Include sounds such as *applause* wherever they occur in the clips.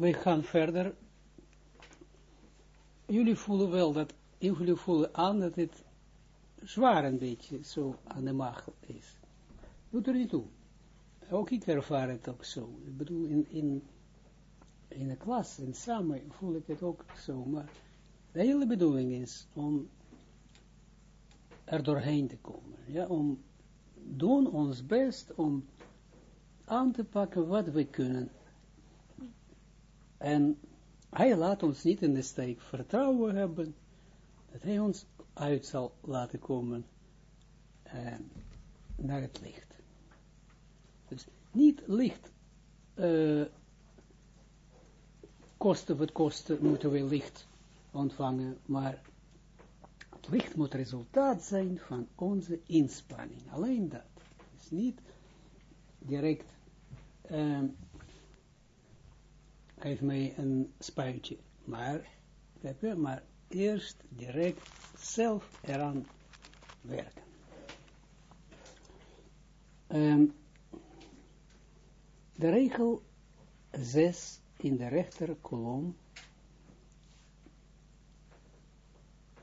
wij gaan verder. Jullie voelen wel dat, jullie voelen aan dat het zwaar een beetje zo aan de maag is. Doet er niet toe. Ook ik ervaar het ook zo. Ik bedoel, in, in, in de klas en samen voel ik het ook zo. Maar de hele bedoeling is om er doorheen te komen. Ja, om doen ons best om aan te pakken wat we kunnen. En hij laat ons niet in de steek vertrouwen hebben, dat hij ons uit zal laten komen uh, naar het licht. Dus niet licht, uh, kosten wat kosten, moeten we licht ontvangen, maar het licht moet resultaat zijn van onze inspanning. Alleen dat. is niet direct, uh, geef mij een spuitje, maar, maar eerst direct zelf eraan werken. Um, de regel 6 in de rechter kolom,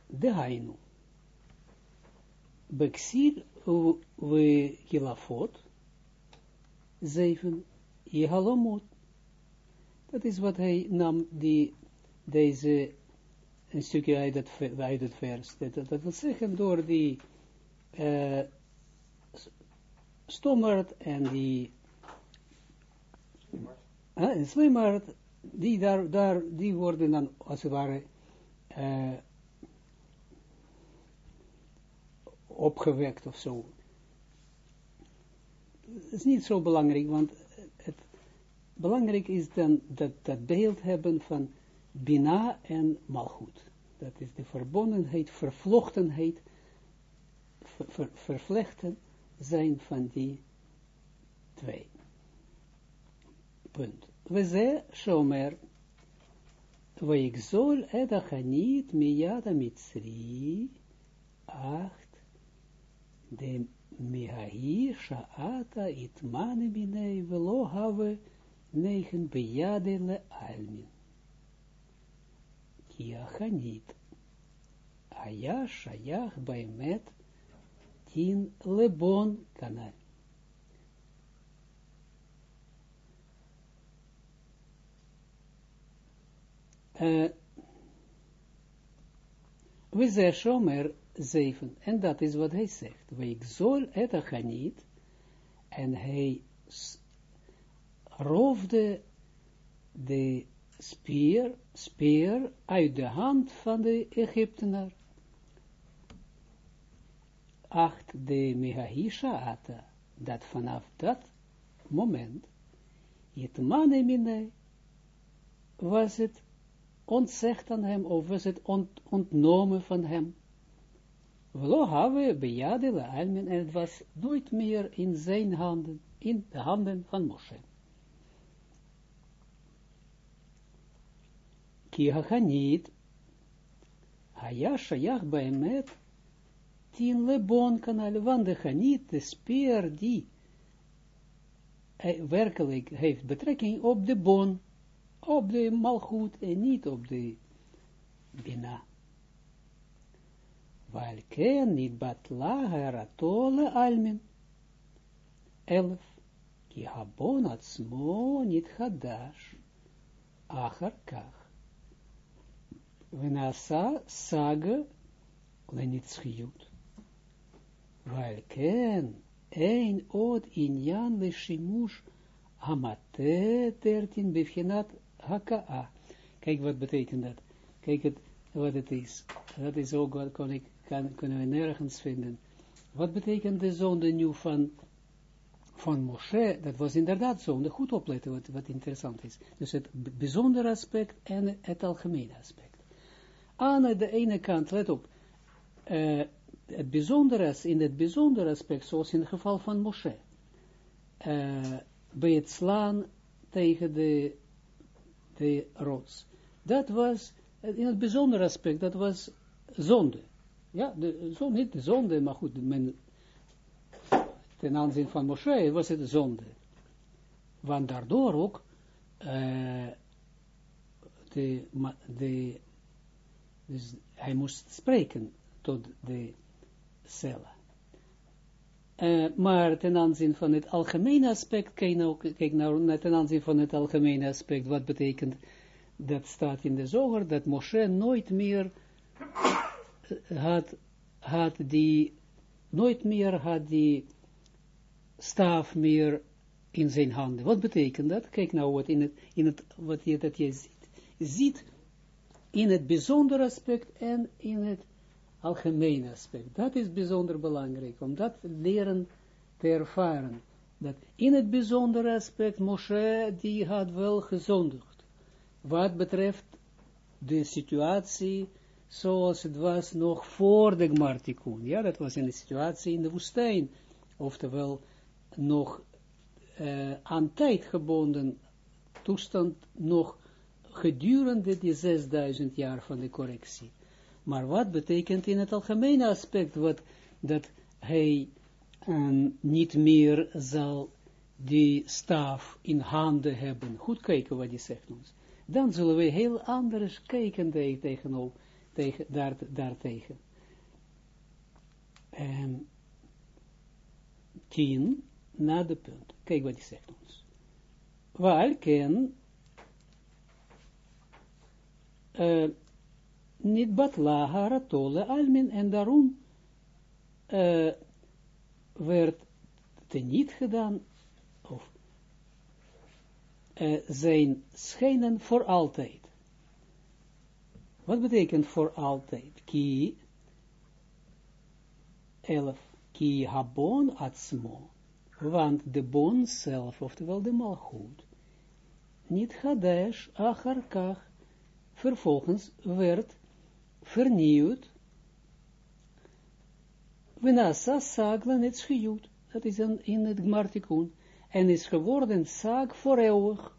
de hainu. Beksir we hilafot, 7, Jehalomot. Dat is wat hij nam, die, deze een stukje uit het, uit het vers. Dat, dat wil zeggen, door die uh, stommerd en die uh, slimmerd, die, daar, daar, die worden dan als het ware uh, opgewekt of zo. Het is niet zo belangrijk, want belangrijk is dan dat, dat beeld hebben van Bina en Malchut. Dat is de verbondenheid, vervlochtenheid, ver, vervlechten zijn van die twee. Punt. We ze shomer, we ik zol edachanit miyada mitzri, acht, de mihahi sha'ata itmane binei velo have negen bejade le almin. Kiachanit. Aya shayach baimet tin lebon kanal. Uh, we zeggen Shomer 7, en dat is wat hij zegt. We zol et achanit, en hij roofde de speer, speer uit de hand van de Egyptenaar. Acht de Mehahisha Ata, dat vanaf dat moment, het manemine, was het ontzegd aan hem, of was het ont, ontnomen van hem. Velo have bejade la almen, en het was nooit meer in zijn handen, in de handen van Moshe. Ki hachanit, haya shayach baemet, tien lebon kanal, want de chanit, de speer die werkelijk heeft betrekking op de bon, op de malgoed en niet op de bina. Weil ken niet batla heratole almin. Elf. Ki habon atzmo niet hadash. Achar kach. Venasa sage lenitzchiyut. Weil ken ein od inyan le shimush hamate dertin bevchenat haka'a. Kijk wat betekent dat. Kijk wat het is. Dat is ook wat kon ik, kan, kunnen we nergens vinden. Wat betekent de zonde nu van, van Moshe? Dat was inderdaad zonde. Goed opletten wat, wat interessant is. Dus het bijzondere aspect en het algemene aspect. Aan de ene kant, let op, uh, het bijzondere, in het bijzondere aspect, zoals in het geval van Moshe, uh, bij het slaan tegen de, de rots. Dat was, in het bijzondere aspect, dat was zonde. Ja, de, zo, niet de zonde, maar goed, men, ten aanzien van Moshe was het zonde. Want daardoor ook, uh, de, de, dus hij moest spreken tot de cellen. Uh, maar ten aanzien van het algemene aspect, kijk nou, kijk nou ten aanzien van het algemene aspect, wat betekent, dat staat in de zoger, dat Moshe nooit meer had, had die, nooit meer had die staaf meer in zijn handen. Wat betekent dat? Kijk nou wat, in het, in het, wat je, dat je ziet. Ziet in het bijzondere aspect en in het algemene aspect. Dat is bijzonder belangrijk, om dat leren te ervaren. Dat in het bijzondere aspect, Moshe, die had wel gezondigd. Wat betreft de situatie zoals het was nog voor de Gmartikun. Ja, dat was de situatie in de woestijn. Oftewel, nog uh, aan tijd gebonden toestand, nog gedurende die 6000 jaar van de correctie. Maar wat betekent in het algemene aspect, wat, dat hij um, niet meer zal die staf in handen hebben. Goed kijken wat hij zegt ons. Dan zullen we heel anders kijken tegen, tegen, daar, daartegen. En tien, na de punt. Kijk wat hij zegt ons. Waar ken uh, niet batla haratole almin, en daarom uh, werd niet gedaan, of uh, zijn schijnen voor altijd. Wat betekent voor altijd? Ki, elf, ki habon atzmo, want de bon zelf, oftewel de malgoed, niet hadesh acharkach, vervolgens werd vernieuwd. Venasa saglen het schijut. Dat is in het Gmartikun. En is geworden sag voor eeuwig.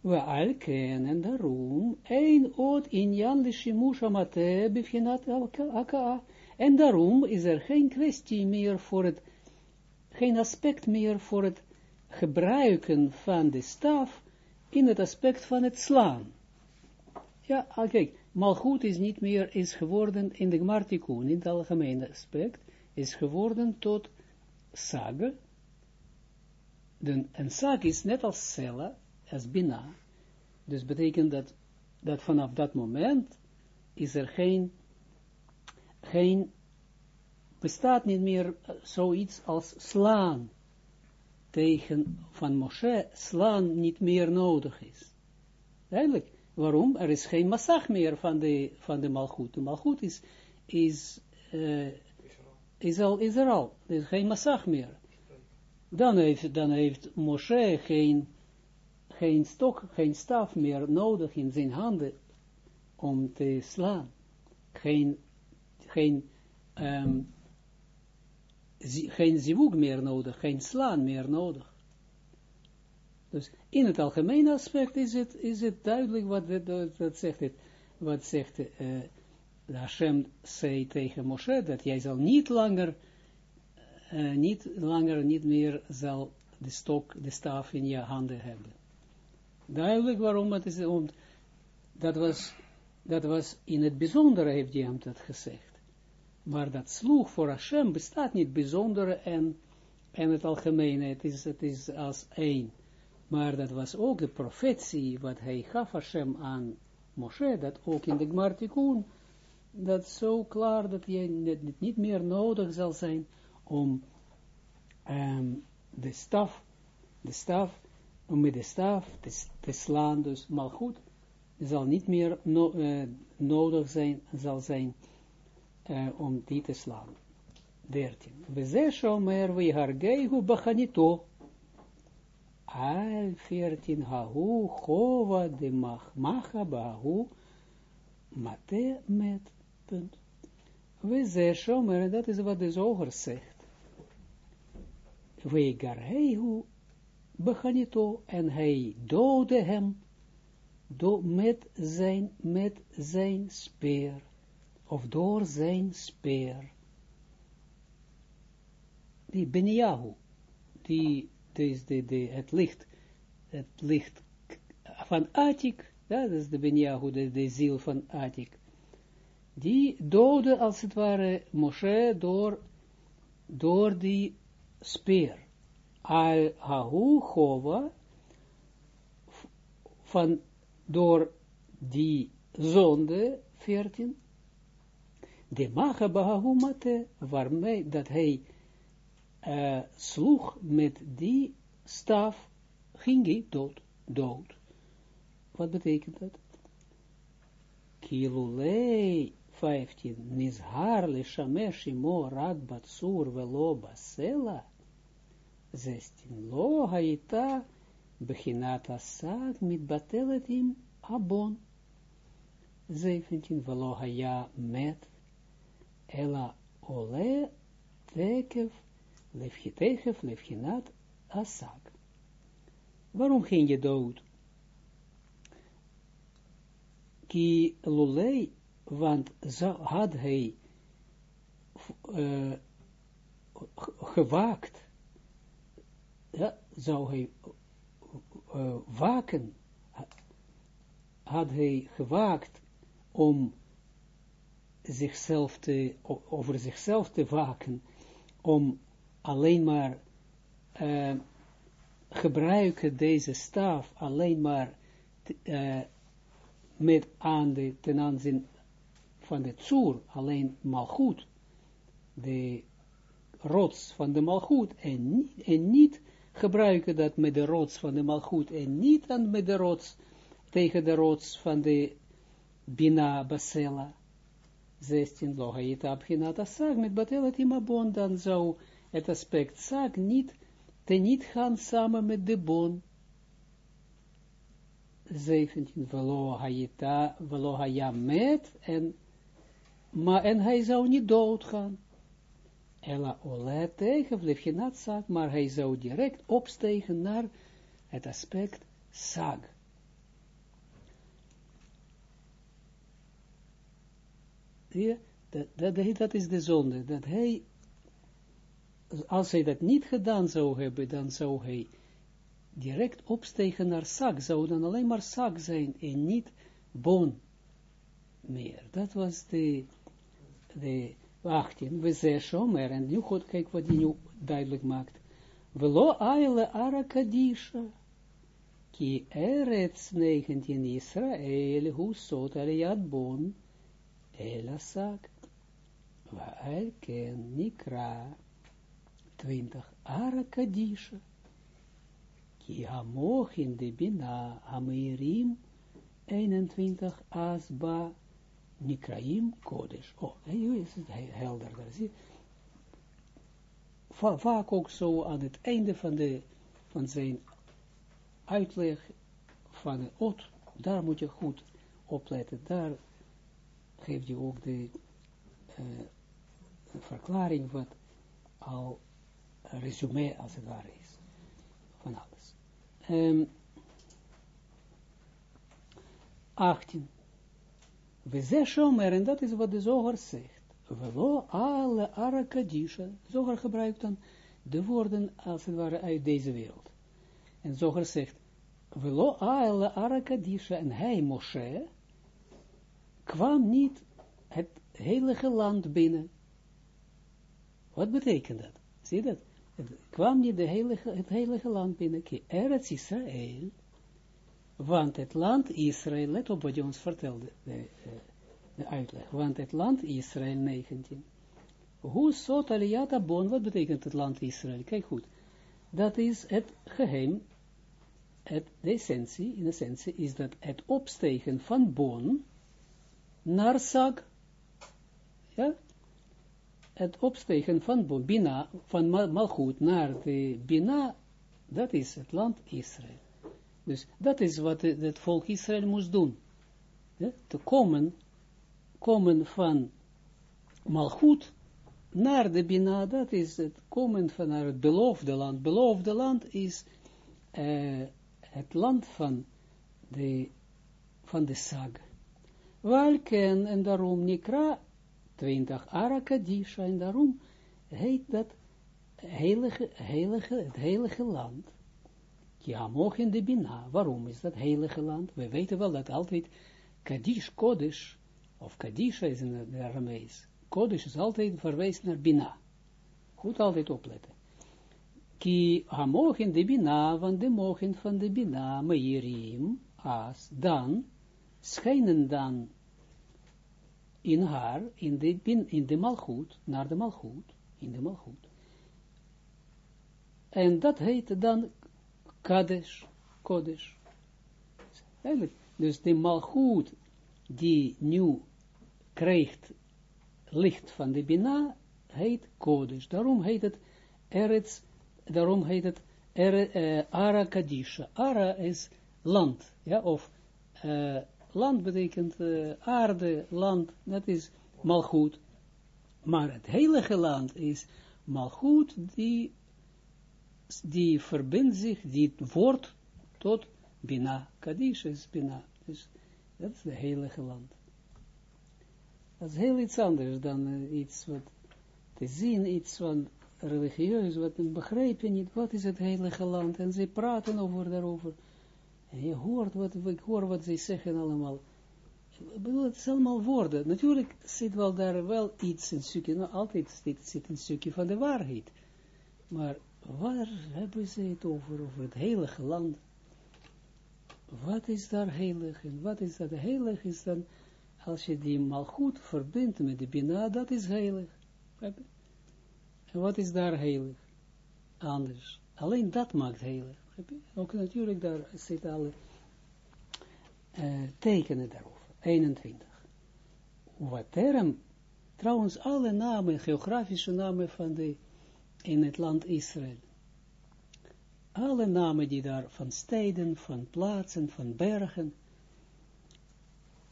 We al kennen daarom een oot in Jan de Shimush Amate bevinat aka. En daarom is er geen kwestie meer voor het, geen aspect meer voor het gebruiken van de staf in het aspect van het slaan. Ja, ah, kijk, malgoed is niet meer, is geworden in de gmartikun, in het algemene aspect, is geworden tot sag. een sag is net als cella, als bina. Dus betekent dat, dat vanaf dat moment is er geen, geen, bestaat niet meer eh, zoiets als slaan tegen van Moshe, slaan niet meer nodig is. Eigenlijk, Waarom? Er is geen massag meer van de, van de malgoed. De malgoed is, is, uh, is, al, is er al. Er is geen massag meer. Dan heeft, dan heeft Moshe geen, geen stok, geen staf meer nodig in zijn handen om te slaan. Geen, geen, zi, geen zivug meer nodig, geen slaan meer nodig. Dus in het algemene aspect is het, is het duidelijk wat, dat, zegt het, wat zegt uh, Hashem zei tegen Moshe, dat jij zal niet langer, uh, niet langer, niet meer zal de stok, de staf in je handen hebben. Duidelijk waarom het is, want dat was, dat was in het bijzondere, heeft hij hem dat gezegd. Maar dat sloeg voor Hashem bestaat niet bijzondere en, en het algemene, het is, het is als één. Maar dat was ook de profetie, wat hij gaf Hashem aan Moshe, dat ook in de Gmartikun, dat zo klaar dat je niet, niet meer nodig zal zijn om um, de staf, de staf, om met de staf te, slaan, dus maar goed, zal niet meer uh, nodig zijn, zal zijn uh, om die te slaan. 13. We zeggen, omer, we hargeihu bachanito, al veertien hahu chova de macha bahu mate met punt. We zeggen, dat is wat de zoger zegt. We garhehu bechanito en hij doodde hem do, met, zijn, met zijn speer, of door zijn speer. Die Beniahu, die het licht het licht van Atik, dat is de Benjahu, de, de ziel van Atik, die doodde als het ware Moshe door, door die speer. Al hahu chova, van, door die zonde, 14, de maga bahahu mate, waarmee dat hij uh, sloeg met die staf, ging dood, dood. Wat betekent dat? Kilulei 15, nizhar le shamesh imo rak batsur velo basela, 16, lo asad mit bateletim abon, 17, velo haya met, ela ole tekev lefchitechef lefchinat asag. Waarom ging je dood? Ki lulei, want had hij uh, gewaakt, ja, zou hij uh, waken, had hij gewaakt om zichzelf te, over zichzelf te waken, om alleen maar uh, gebruiken deze staf alleen maar uh, met aan de, ten aanzien van de tsoer, alleen malgoed, de rots van de malgoed, en niet, en niet gebruiken dat met de rots van de malgoed, en niet aan met de rots, tegen de rots van de bina basela, 16, logaïta abginata sag, met batelet imabon, dan zou het aspect sag niet, te niet gaan samen met de bon. 17, velo hayita, velo met, en, maar, en hij zou niet doodgaan. Ella ole tegen, vlefjenat sag, maar hij zou direct opstegen naar het aspect sag. Dat, dat, dat is de zonde, dat hij als hij dat niet gedaan zou hebben, dan zou hij direct opstegen naar zak, zou dan alleen maar zak zijn en niet bon meer. Dat was de, de 18, we zeggen en nu goed, kijk wat hij nu duidelijk maakt. Velo aile arakadisha, ki eretz 19 Israel, hu sot bon, elasak, va ken nikra, 20. Ara Kadisha. Ki in de Bina Ameirim 21. Asba Nikraim Kodesh. Oh, nu is het helder. Zie. Va vaak ook zo aan het einde van, de, van zijn uitleg van het ot, daar moet je goed opletten. Daar geeft je ook de uh, verklaring wat al resume als het ware is, van alles. Um, 18. We zeggen en dat is wat de zoger zegt. Velo alle arakadisha. Zoger gebruikt dan de woorden als het ware uit deze wereld. En zoger zegt, velo alle arakadisha. En hij, Moshe, kwam niet het heilige land binnen. Wat betekent dat? Zie dat? kwam niet de heilige, het heilige land binnen, Eretz Israël, want het land Israël, let op wat je ons vertelde, de, de uitleg, want het land Israël 19, hoe zot aliyata bon, wat betekent het land Israël? Kijk goed, dat is het geheim, het, de essentie, in essentie is dat het opstegen van bon naar Sag, ja, het opstegen van Bina, van Malchut naar de Bina, dat is het land Israël. Dus dat is wat het volk Israël moest doen. Ja, te komen, komen van Malchut naar de Bina, dat is het komen van naar het beloofde land. Beloofde land is uh, het land van de, van de Sag. Welken en daarom Nikra 20 Arakadisha, en daarom heet dat heilige, heilige, het heilige land. ki in de bina. Waarom is dat heilige land? We weten wel dat altijd Kadish, Kodesh, of Kadisha is in de Aramees. Kodesh is altijd verwijst naar bina. Goed altijd opletten. Ki in de bina, van de mogen van de bina, meirim, as, dan, schijnen dan in haar, in de, in de malgoed, naar de malgoed, in de malgoed. En dat heet dan Kadesh, Kodesh. Dus de malgoed die nu krijgt licht van de Bina, heet Kodesh. Daarom heet het Eretz, daarom heet het er, uh, Ara Kadisha. Ara is land, ja, of uh, land betekent uh, aarde, land, dat is malgoed. Maar het heilige land is malgoed die, die verbindt zich, die wordt tot Bina. Kadish is Bina. Dus dat is het heilige land. Dat is heel iets anders dan uh, iets wat te zien, iets van religieus, wat begrijp je niet, wat is het heilige land, en ze praten over daarover, en je hoort wat, ik hoor wat ze zeggen allemaal, ik bedoel, het is allemaal woorden, natuurlijk zit wel daar wel iets, een stukje, nou altijd zit, zit een stukje van de waarheid, maar waar hebben ze het over, over het heilige land, wat is daar heilig, en wat is dat heilig, is dan, als je die mal goed verbindt met de Bina, dat is heilig. En wat is daar heilig? Anders. Alleen dat maakt heilig. Ook natuurlijk, daar zitten alle uh, tekenen daarover. 21. Wat term, trouwens alle namen, geografische namen van de, in het land Israël. Alle namen die daar, van steden, van plaatsen, van bergen,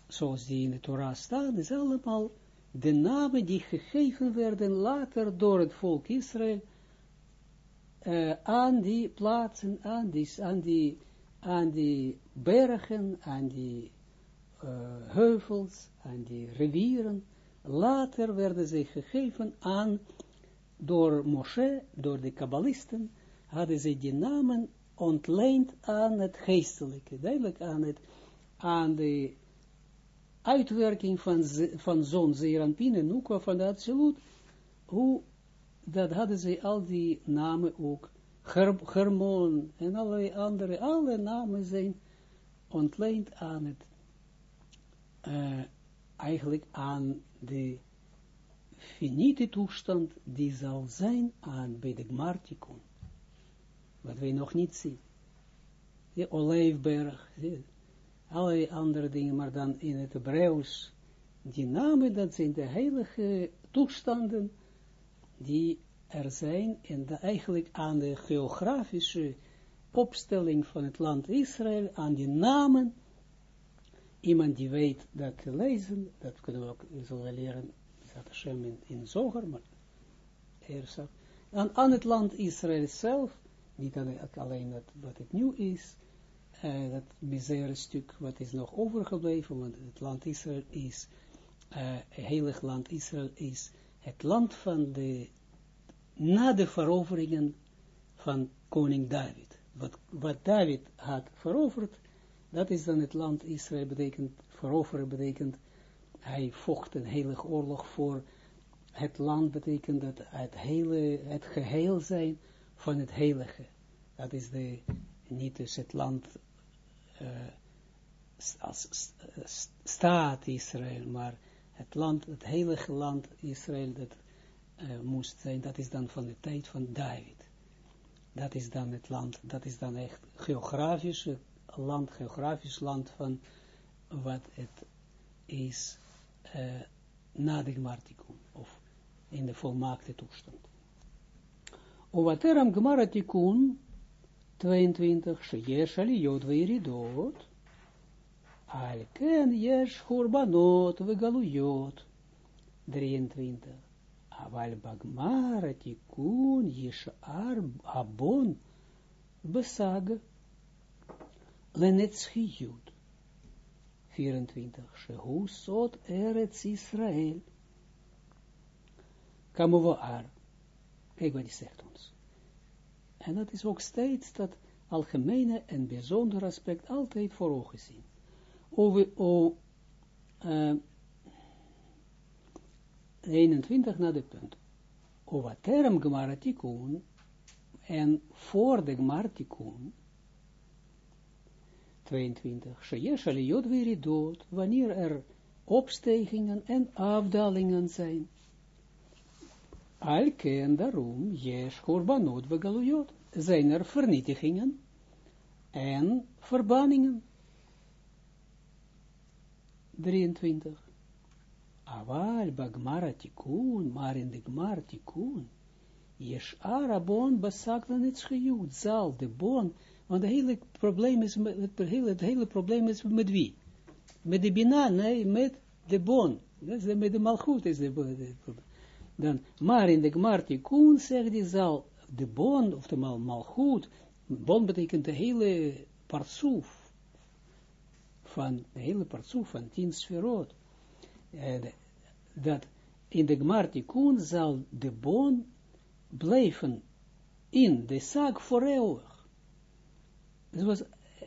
zoals die in de Torah staan, is allemaal de namen die gegeven werden later door het volk Israël uh, aan die plaatsen, aan die, aan die, aan die bergen, aan die uh, heuvels, aan die rivieren. Later werden ze gegeven aan, door Moshe, door de kabbalisten, hadden ze die namen ontleend aan het geestelijke, duidelijk aan het, aan de uitwerking van, van zo'n Zeranpin en van de Absolute, hoe, dat hadden ze al die namen ook, Hermon en allerlei andere, alle namen zijn ontleend aan het, uh, eigenlijk aan de finite toestand die zal zijn aan bij de Gmartikon, wat wij nog niet zien. De Olijfberg, allerlei andere dingen, maar dan in het Hebreeuws, die namen, dat zijn de heilige toestanden die er zijn en de, eigenlijk aan de geografische opstelling van het land Israël, aan die namen, iemand die weet dat te lezen, dat kunnen we ook zullen leren, dat Hashem in, in Zoger, maar eerst aan, aan het land Israël zelf, niet alleen wat, wat het nieuw is, uh, dat misere stuk wat is nog overgebleven, want het land Israël is, uh, het heilig land Israël is het land van de, na de veroveringen van koning David. Wat, wat David had veroverd, dat is dan het land Israël betekent, veroveren betekent, hij vocht een heilig oorlog voor het land betekent dat het hele, het geheel zijn van het heilige. Dat is de, niet dus het land uh, als staat Israël, maar het land, het heilige land Israël, dat uh, moest zijn, dat is dan van de tijd van David. Dat is dan het land, dat is dan echt geografisch land, geografisch land van wat het is uh, na de Gmartikun, of in de volmaakte toestand. Ovateram Gmaratikun 22, Sheyesh aliyot veiridot, al ken yesh churbanot vegaluyot, 23, aval bagmar atikun yishar abon besag, lenetzchiyut, 24, Shehu sot eretz Israël, Kamovoar, kijk wat hij zegt ons. En dat is ook steeds dat algemene en bijzonder aspect altijd voor ogen zien. Over, o, uh, 21 naar de punt. Over term gmaratikun en voor de gmartikun 22. Sheyesh wanneer er opstijgingen en afdalingen zijn. Alke en daarom, yesh korbanot begaluyot, zijn er vernietigingen en verbanningen. 23. Aval bagmara tikun, maar in de gmar tikun, yesh arabon basaklan het schiyut, zal de bon, want het hele probleem is, met, het, hele, het hele probleem is met wie? Met de bina, nee, met de bon. Dat met de malchut is de probleem. Dan, maar in de gmartikun zegt hij zal de bon, oftewel malchut, bon betekent de hele partsoef, van de hele partsoef van tien sferot, dat in de gmartikun zal de bon blijven in de zaak voor eeuwig. Dus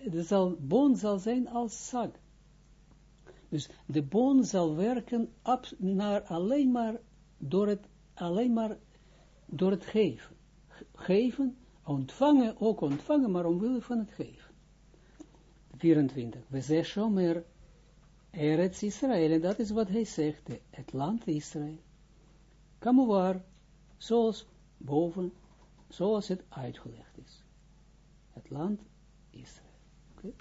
de bon zal zijn als zag. Dus de bon zal werken ab, naar alleen maar door het, alleen maar door het geven. Geven, ontvangen, ook ontvangen, maar omwille van het geven. 24. We zeggen Shomer, Eretz Israël, en dat is wat hij zegt, het land Israël. Kamuwar, zoals boven, zoals het uitgelegd is. Het land Israël.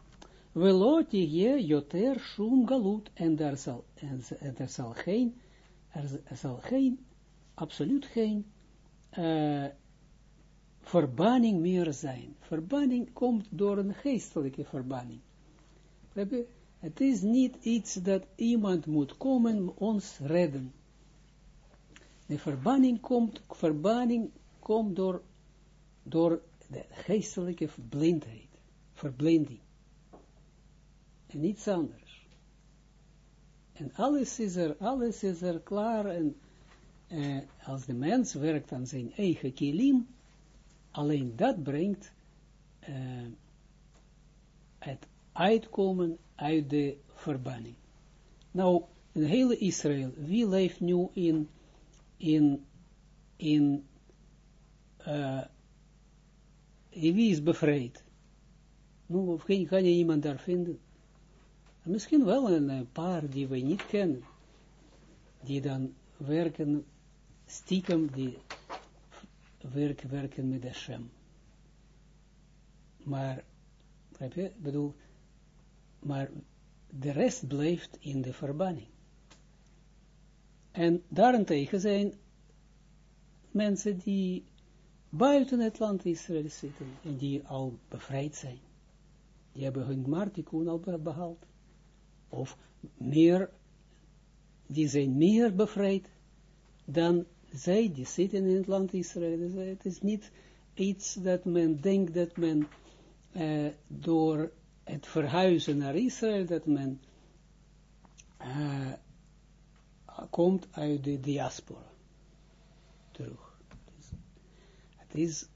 Velot je joter shum galut, en daar zal, en, er zal geen, er, zal geen, absoluut geen, uh, verbanning meer zijn. Verbanning komt door een geestelijke verbanning. Het is niet iets dat iemand moet komen ons redden. De verbanning komt, verbanning komt door, door de geestelijke blindheid verblinding. En niets anders. En alles is er, alles is er klaar en uh, als de mens werkt aan zijn eigen kilim, alleen dat brengt uh, het uitkomen uit de verbanning. Nou, in hele Israël, wie leeft nu in, in, in, uh, wie is bevrijd? Nu, of geen, kan je iemand daar vinden? misschien wel een, paar die we niet kennen. Die dan werken, stiekem, die werken, werken met Hashem. Maar, heb je, bedoel, maar de rest blijft in de verbanning. En daarentegen zijn mensen die buiten het land Israël zitten en die al bevrijd zijn. Die hebben hun martikun al behaald. Of meer, die zijn meer bevrijd dan zij die zitten in het land Israël. Dus het is niet iets dat men denkt dat men uh, door het verhuizen naar Israël, dat men uh, komt uit de diaspora terug. Het is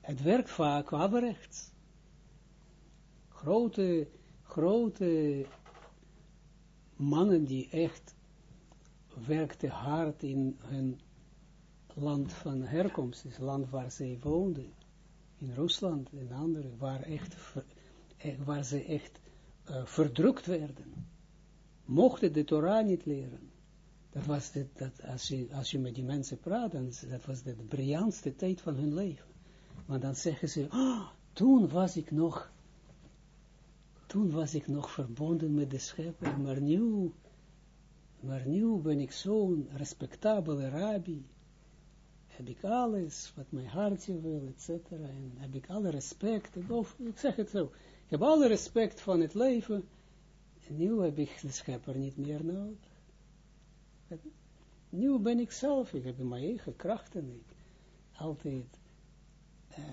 het werkt vaak averechts. Grote, grote mannen die echt werkten hard in hun land van herkomst, het land waar zij woonden, in Rusland en andere, waar, echt, eh, waar ze echt uh, verdrukt werden, mochten de Torah niet leren. Dat was dat, als, je, als je met die mensen praat, dat was de briljantste tijd van hun leven. Maar dan zeggen ze, oh, toen was ik nog, toen was ik nog verbonden met de schepper, maar nu, maar nu ben ik zo'n respectabele rabbi, heb ik alles wat mijn hartje wil, etc. En heb ik alle respect, of, ik zeg het zo, ik heb alle respect van het leven, en nu heb ik de schepper niet meer nodig. Nu ben ik zelf, ik heb mijn eigen krachten, ik altijd uh,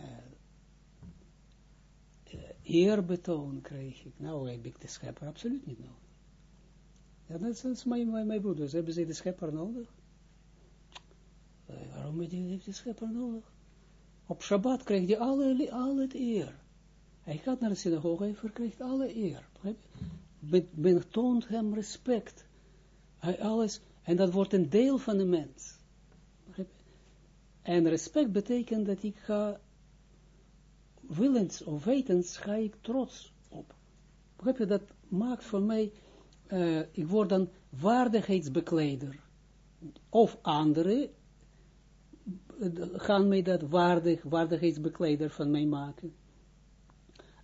eerbetoon krijg ik. Nou heb ik de schepper absoluut niet nodig. Ja, dat is mijn, mijn, mijn broeders. Hebben ze de schepper nodig? Uh, waarom heeft de schepper nodig? Op Shabbat krijgt hij alle, alle het eer. Hij gaat naar de synagoge, hij verkrijgt alle eer. Men toont hem respect. Hij alles, en dat wordt een deel van de mens. En respect betekent dat ik ga, willens of wetens, ga ik trots op. Begrijp je, dat maakt voor mij, uh, ik word dan waardigheidsbekleder. Of anderen gaan mij dat waardig, waardigheidsbekleder van mij maken.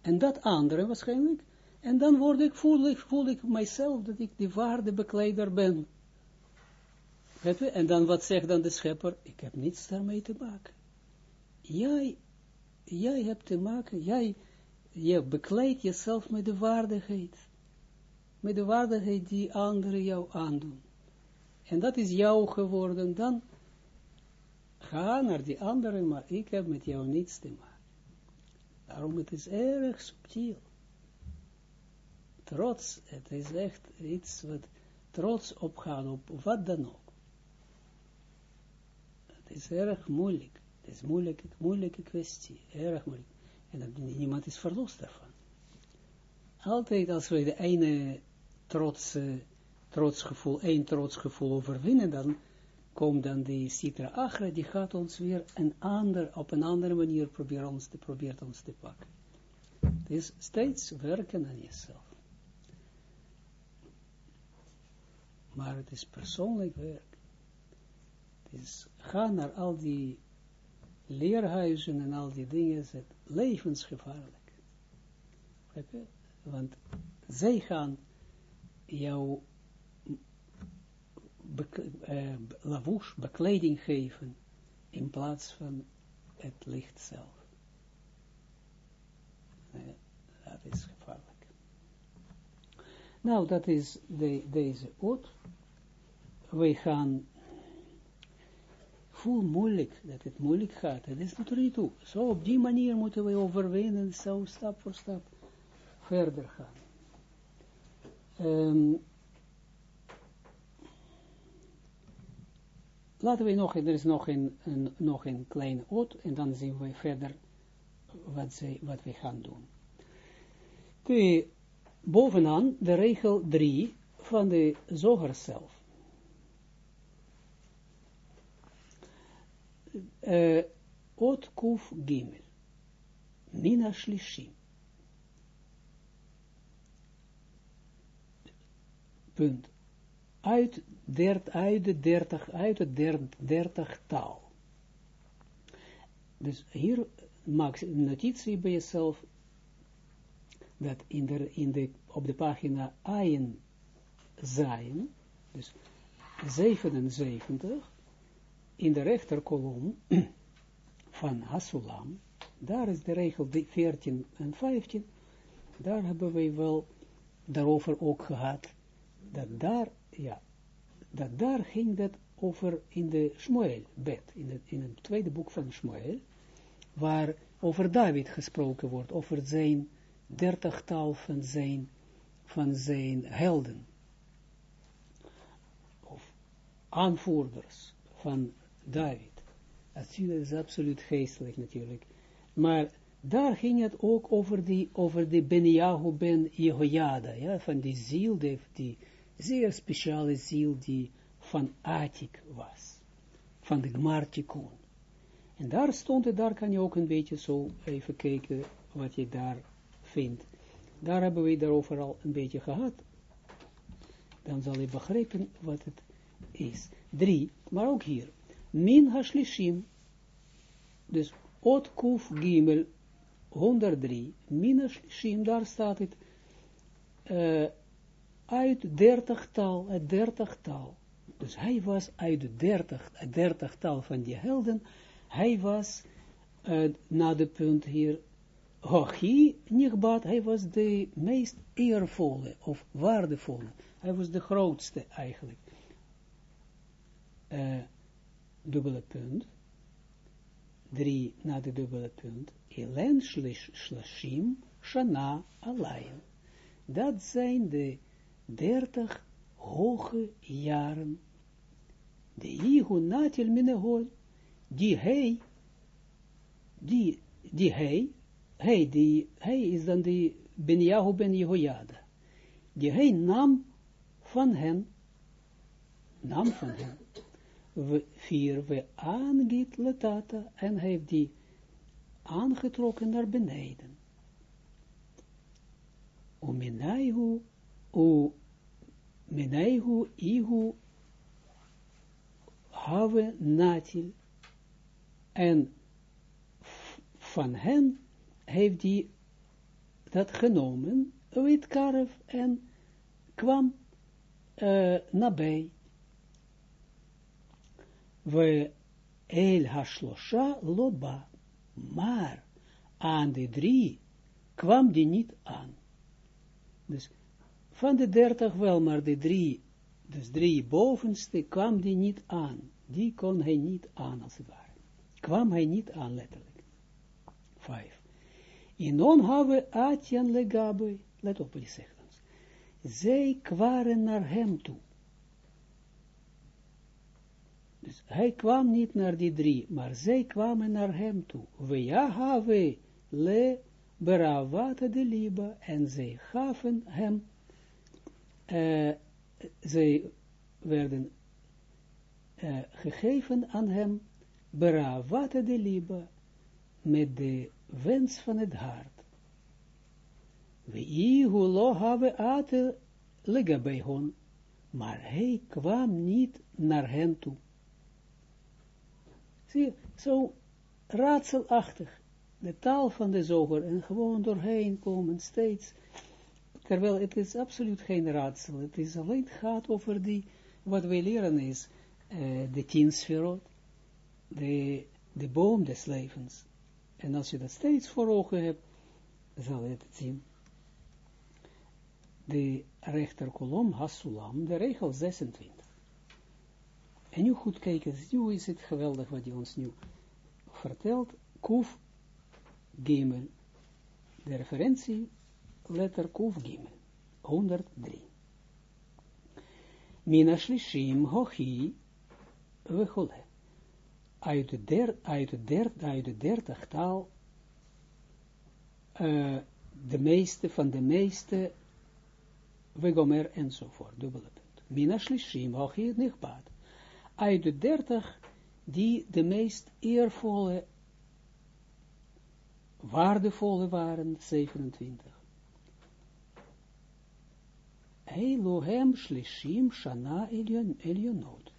En dat andere waarschijnlijk. En dan word ik, voel ik, voel ik mijzelf dat ik die waardebekleder ben. En dan wat zegt dan de schepper? Ik heb niets daarmee te maken. Jij, jij hebt te maken, jij, je bekleedt jezelf met de waardigheid. Met de waardigheid die anderen jou aandoen. En dat is jou geworden, dan ga naar die anderen, maar ik heb met jou niets te maken. Daarom het is erg subtiel. Trots, het is echt iets wat trots opgaat op wat dan ook. Het is erg moeilijk. Het is moeilijk, moeilijke kwestie. Erg moeilijk. En dat, niemand is verlost daarvan. Altijd als we de ene trots, trotsgevoel, één trotsgevoel overwinnen, dan komt dan die Sitra Achra, die gaat ons weer een ander, op een andere manier proberen ons te, probeert ons te pakken. Dus steeds werken aan jezelf. Maar het is persoonlijk werk. Dus ga naar al die leerhuizen en al die dingen, is het levensgevaarlijk. Want zij gaan jou uh, lavouche, bekleding geven, in plaats van het licht zelf. Dat is gevaarlijk. Nou, dat is de, deze oot. Wij gaan, voel moeilijk, dat het moeilijk gaat. Dat is natuurlijk niet toe. Zo, op die manier moeten we overwinnen, zo stap voor stap verder gaan. Um, Laten we nog, er is nog een, een, nog een kleine oot, en dan zien we verder wat, ze, wat we gaan doen. De, bovenaan de regel 3 van de zoger zelf. Uh, kuf gimel. Mina shlishim. Punt uit, dert, uit de dertig, uit de dert, taal. Dus hier maak een notitie bij jezelf, dat in de, in de, op de pagina Ayin zijn, dus 77, in de rechterkolom *clears throat* van Hasulam, daar is de regel 14 en 15, daar hebben we wel daarover ook gehad, dat daar ja, dat daar ging dat over in de Shmuel, bed, in het, in het tweede boek van Shmuel, waar over David gesproken wordt, over zijn dertigtal van zijn, van zijn helden, of aanvoerders van David. Dat is absoluut geestelijk natuurlijk. Maar daar ging het ook over die, over de Ben Jehoiada, ja, van die ziel, die, die zeer speciale ziel die van Atik was, van de Gmartikon. En daar stond het, daar kan je ook een beetje zo even kijken wat je daar vindt. Daar hebben we daarover al een beetje gehad. Dan zal je begrijpen wat het is. Drie, maar ook hier. Min hashlishim. Dus ot gimel 103. Min hashlishim, daar staat het. Uh, uit dertigtal, het dertigtal. Dus hij was uit de dertig, het dertigtal van die helden, hij was, uh, na de punt hier, Hochi Nigbad, hij was de meest eervolle of waardevolle. Hij was de grootste eigenlijk. Uh, dubbele punt. Drie na de dubbele punt. Elen shlashim shana alayin. Dat zijn de dertig hoge jaren, de Ihu Natil Minehol, die hij, die, die hij, hij, die, hij is dan die Benjahu ben Jehoiada, die hij nam van hen, nam van hen, we, vier, we aangit letata, en heeft die aangetrokken naar beneden. Uminaihu, u minaihu, ihu, have natil, en van hen heeft hij dat genomen, wit karf, en kwam uh, nabij. We el hashlosha loba, maar aan de drie kwam die niet aan. Dus van de dertig wel, maar de drie, dus drie bovenste, kwam die niet aan. Die kon hij niet aan, als het ware. Kwam hij niet aan, letterlijk. Vijf. Inon have atjan legabe, let op hij zegt ons. Zij kwamen naar hem toe. Dus hij kwam niet naar die drie, maar zij kwamen naar hem toe. We ja le beravata de liba, en zij gaven hem, uh, zij werden uh, gegeven aan hem, beravata de liba, met de wens van het hart. We ihu lo have ate legabehon, maar hij kwam niet naar hen toe. Zie, zo raadselachtig de taal van de zoger en gewoon doorheen komen steeds, terwijl het is absoluut geen raadsel, het is alleen gaat over die, wat wij leren is, uh, de tien de, de boom des levens. En als je dat steeds voor ogen hebt, zal je het zien. De rechterkolom, Hasulam, de regel 26. En nu goed kijken, nu is het geweldig wat hij ons nu vertelt. Kuf Gimel. De referentie, letter Kuf Gimel. 103. Mina Shlishim Hochi Vechole. Uit de, der, der, uit de dertig taal uh, de meeste van de meeste Vegomer enzovoort, dubbele punt. Mina Shlishim Hochi Nichbad. Uit de dertig die de meest eervolle waardevolle waren, 27. Elohem shlishim shana elionot.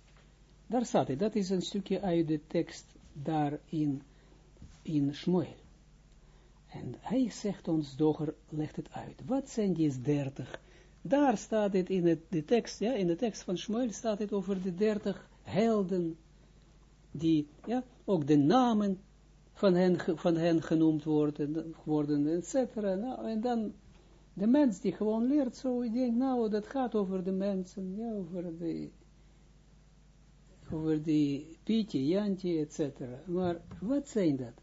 Daar staat het, dat is een stukje uit de tekst daar in, in Shmuel. En hij zegt ons, Doger legt het uit. Wat zijn die dertig? Daar staat het in het, de tekst, ja, in de tekst van Shmuel staat het over de dertig helden, die, ja, ook de namen van hen, van hen genoemd worden, worden et cetera. Nou, en dan de mens die gewoon leert zo, ik denk, nou, dat gaat over de mensen, ja, over de, over die Pietje, Jantje, et cetera. Maar wat zijn dat?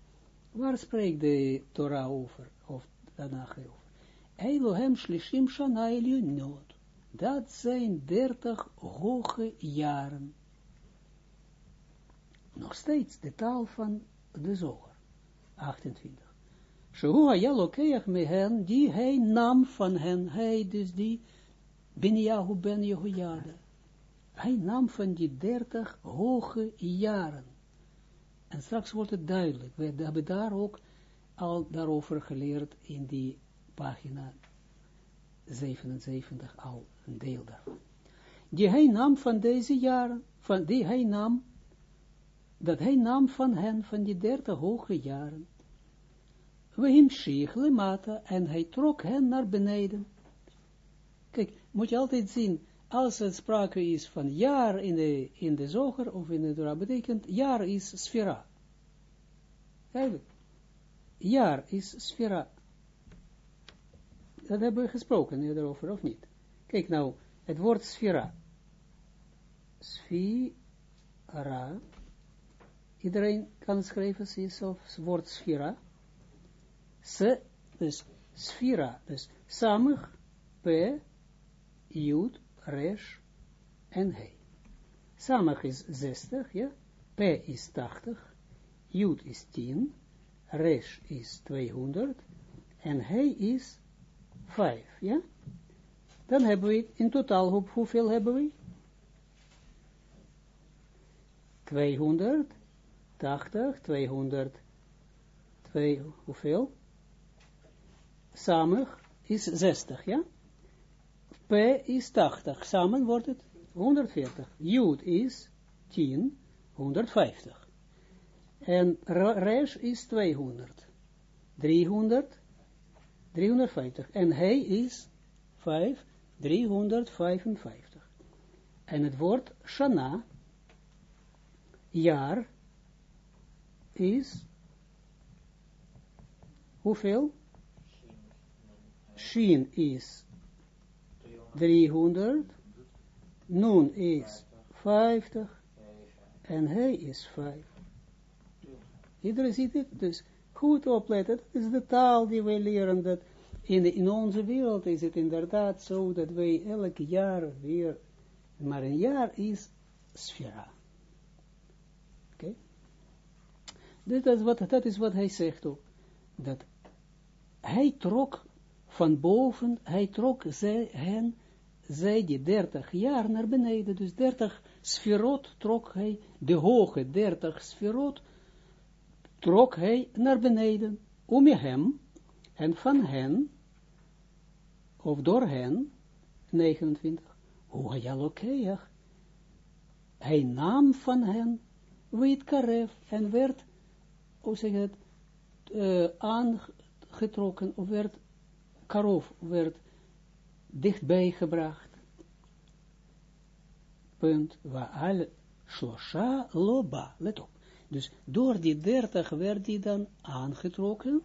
Waar spreekt de Torah over, of daarna over? Elohem shlishim shana elionot. Dat zijn dertig hoge jaren. Nog steeds de taal van de zoger. 28. Shehu hayalokeach me hen, die hij nam van hen, hij dus die Benjahu ben Jehoiada. Hij nam van die dertig hoge jaren. En straks wordt het duidelijk. We hebben daar ook al daarover geleerd in die pagina 77 al een deel daarvan. Die hij nam van deze jaren, van die hij nam dat hij nam van hen, van die dertig hoge jaren, we hem lemata, en hij trok hen naar beneden. Kijk, moet je altijd zien, als het sprake is van jaar in de, in de zoger, of in de Torah, betekent, jaar is sfera. Eigenlijk, jaar is sfera. Dat hebben we gesproken erover, of niet? Kijk nou, het woord sfera. Sfera Iedereen kan schrijven zichzelf het woord sfera. Se, dus sfera, dus samig, p, jud, resh en he. Samig is 60, ja. P is 80, jud is 10, resh is 200, en hij is 5, ja? Dan hebben we in totaal, hoe, hoeveel hebben we? 280, 200, 2, hoeveel? Samen is 60, ja? P is 80, samen wordt het 140. Jud is 10, 150. En resh is 200. 300, 350. En hij is 5, 355. En het woord Shana, jaar, is hoeveel? Shin is 300, Nun is 50 en hij is 5. Iedereen ziet het, dus goed opletten, dat is de taal die wij leren, dat in, in onze wereld is het inderdaad zo dat wij elk jaar weer, maar een jaar is sfera. Oké? Dat, is wat, dat is wat hij zegt ook, dat hij trok van boven, hij trok zij, hen, zij die dertig jaar naar beneden, dus dertig sferot trok hij, de hoge dertig sferot, trok hij naar beneden, om hem, en van hen, of door hen, 29, hoe hij hij nam van hen, weet karef, en werd, hoe zeg het, uh, aangetrokken, of werd, karof, werd dichtbij gebracht. Punt, waar al shlosha loba, let op. Dus door die 30 werd die dan aangetrokken,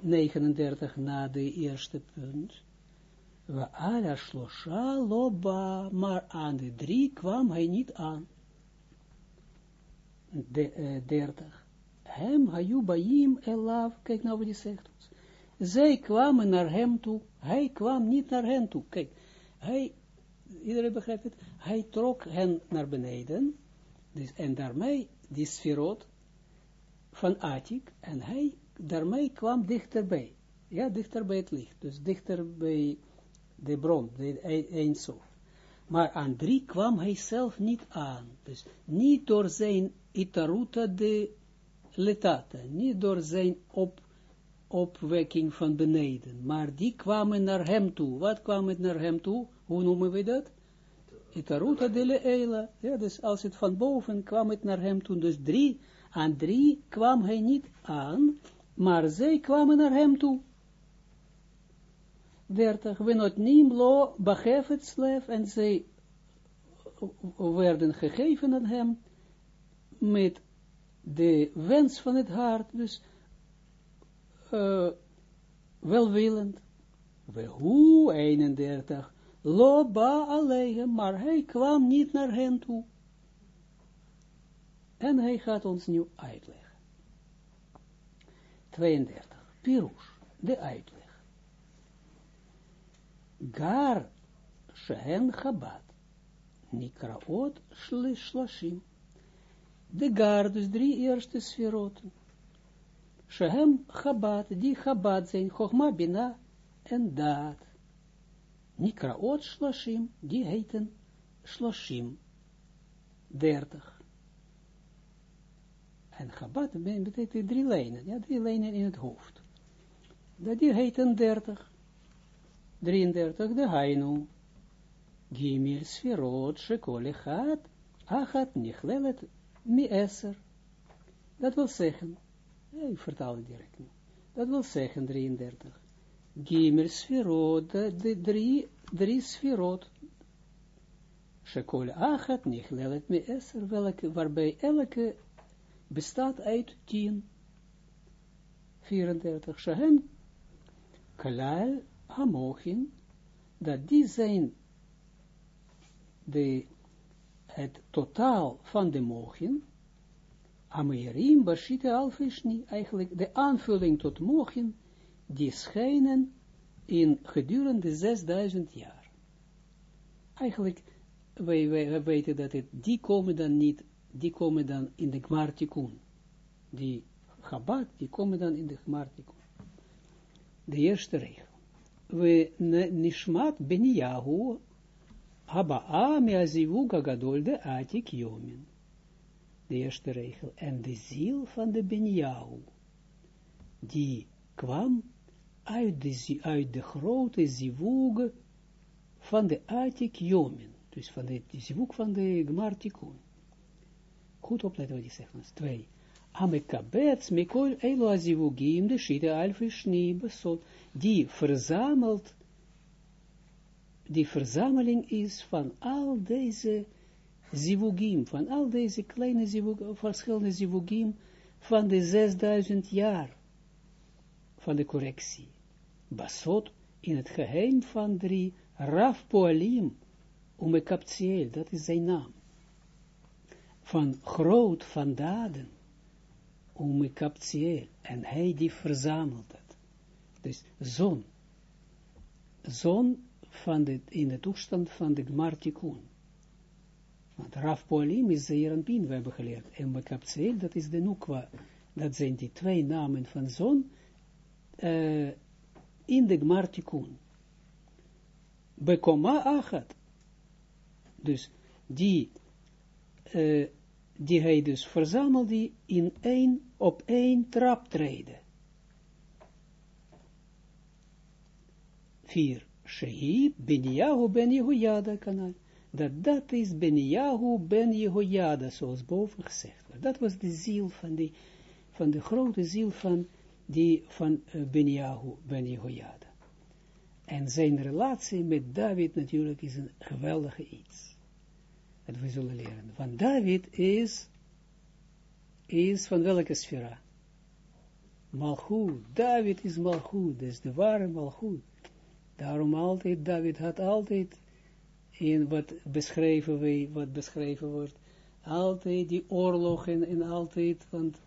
39 na de eerste punt, we ala shlosha loba, maar aan de drie kwam hij niet aan. De, uh, 30. Hem hayubayim elav, kijk nou wat hij zegt. Zij kwamen naar hem toe, hij kwam niet naar hen toe. Kijk, hij, iedereen begrijpt het, hij trok hen naar beneden, dus, en daarmee die sferot van Atik, en hij daarmee kwam dichterbij. Ja, dichter bij het licht, dus dichter bij de bron, de Eindsof. Maar aan drie kwam hij zelf niet aan. Dus niet door zijn itaruta de letata, niet door zijn op, opwekking van beneden, maar die kwamen naar hem toe. Wat kwam het naar hem toe? Hoe noemen we dat? Itaruta de leela. Ja, dus als het van boven kwam het naar hem toe. Dus drie, aan drie kwam hij niet aan, maar zij kwamen naar hem toe. 30. We not nim lo het slef en zij werden gegeven aan hem met de wens van het hart, dus uh, welwillend. We hoe 31 lo ba alleen, maar hij kwam niet naar hen toe. En hij gaat ons nu uitleggen. 32. Pirush, de uitleg. Gar shehen Chabad. Nikraot shlashim. De gar, dus drie eerste sferoten. Shehem Chabad, die Chabad zijn, Chogma, Bina en Daad. Nikraot shlashim, die heten shlashim. Dertig. En Chabad betekent drie lijnen, ja, drie lijnen in het hoofd. Dat die heten dertig. 33, de Hainu. Gimil Sferot, Shekol Echad, Achat Nichlelet Mi Eser. Dat wil zeggen, ik vertaal het direct nu. Dat wil zeggen 33. Gimel Sferot, de drie, drie Sferot. Shekol Achat Nichlelet Mi Eser, welke, waarbij elke bestaat uit 10. 34. Shahem Kalal Hamochin, dat die zijn de, het totaal van de mochin, Amerim, Bashite Alfishni, eigenlijk de aanvulling tot mochin, die schijnen in gedurende 6000 jaar. Eigenlijk, wij, weten dat het, die komen dan niet, die komen dan in de Gmartikun, die Chabad, die komen dan in de Gmartikun. De eerste regel. We nishmat ben Yahu, Haba'a me'azivug gadol de atik yomin. De eerste regel. En de ziel van de ben Yahu, die kwam uit de, uit de grote zivug van de atik yomin. Dus van de zivug van de Gmartikun. Goed opletten wat hij zegt. Dus twee. Amekabets mikol elo azivugim de shide alfishni besot. Die verzamelt, die verzameling is van al deze zivugim, van al deze kleine verschillende zivugim van de 6000 jaar van de correctie. Basot in het geheim van drie Raf Poalim, Umekaptiel, dat is zijn naam van groot van daden, umekaptiel, en hij die verzamelt het. Dus zon, zon van de, in de toestand van de Gmartikun. Want Raf Poalim is Zeeranpin, we hebben geleerd. En Mekaptiel, dat is de Nukwa. Dat zijn die twee namen van zon uh, in de Gmartikun. Bekoma achat. Dus die uh, die hij dus verzamelde in één, op één traptreden. Vier. Shehi ben Yahu ben Jehoiada kanaal. Dat dat is ben Yahu ben Jehoiada, zoals boven gezegd werd. Dat was de ziel van, die, van de grote ziel van, die, van uh, ben Jehoiada. En zijn relatie met David natuurlijk is een geweldige iets dat we zullen leren. Van David is, is van welke sfera? Malchut. David is Malchut, dus de ware Malchut. Daarom altijd, David had altijd, in wat beschreven, we, wat beschreven wordt, altijd die oorlogen en altijd, want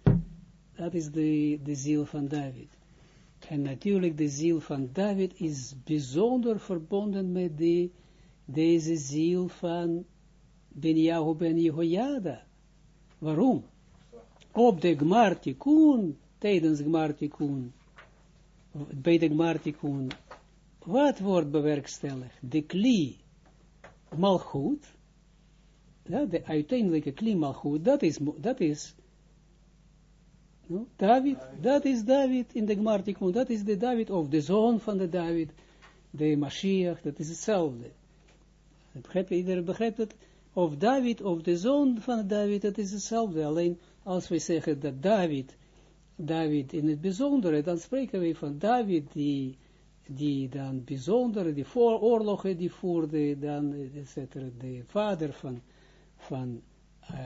dat is de, de ziel van David. En natuurlijk de ziel van David is bijzonder verbonden met de, deze ziel van ben Yahu ben Jehoiada. Waarom? Op de Gmartikun, tijdens Gmartikun, bij de Gmartikun, wat wordt bewerkstelligd? De kli malchut, ja, de uiteindelijke kli malchut, dat is, dat is no? David, dat is David in de Gmartikun, dat is de David, of de zoon van de David, de Mashiach, dat is hetzelfde. Begrijp je, iedereen begrijpt het? of David, of de zoon van David, dat is hetzelfde. Alleen als we zeggen dat David, David in het bijzondere, dan spreken we van David die, die dan bijzondere, die voor oorlogen die voerde, dan, etc. de vader van, van uh,